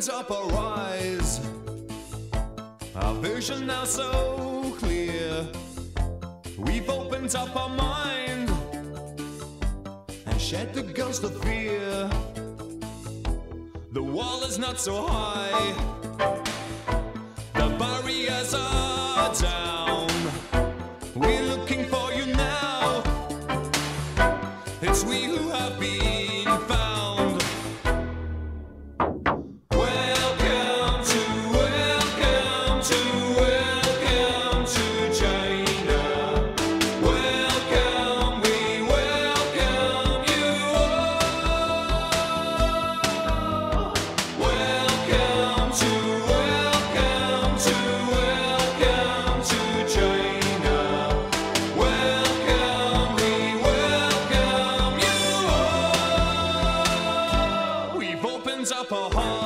opens up eyes. Our vision now so clear. We've opened up our mind and shed the ghost of fear. The wall is not so high. The barriers are down.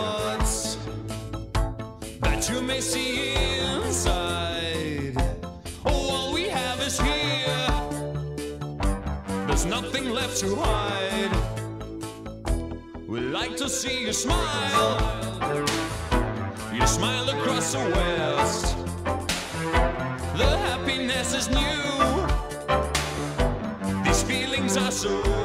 Hearts that you may see inside. Oh, all we have is here. There's nothing left to hide. We like to see you smile. You smile across the west. The happiness is new. These feelings are so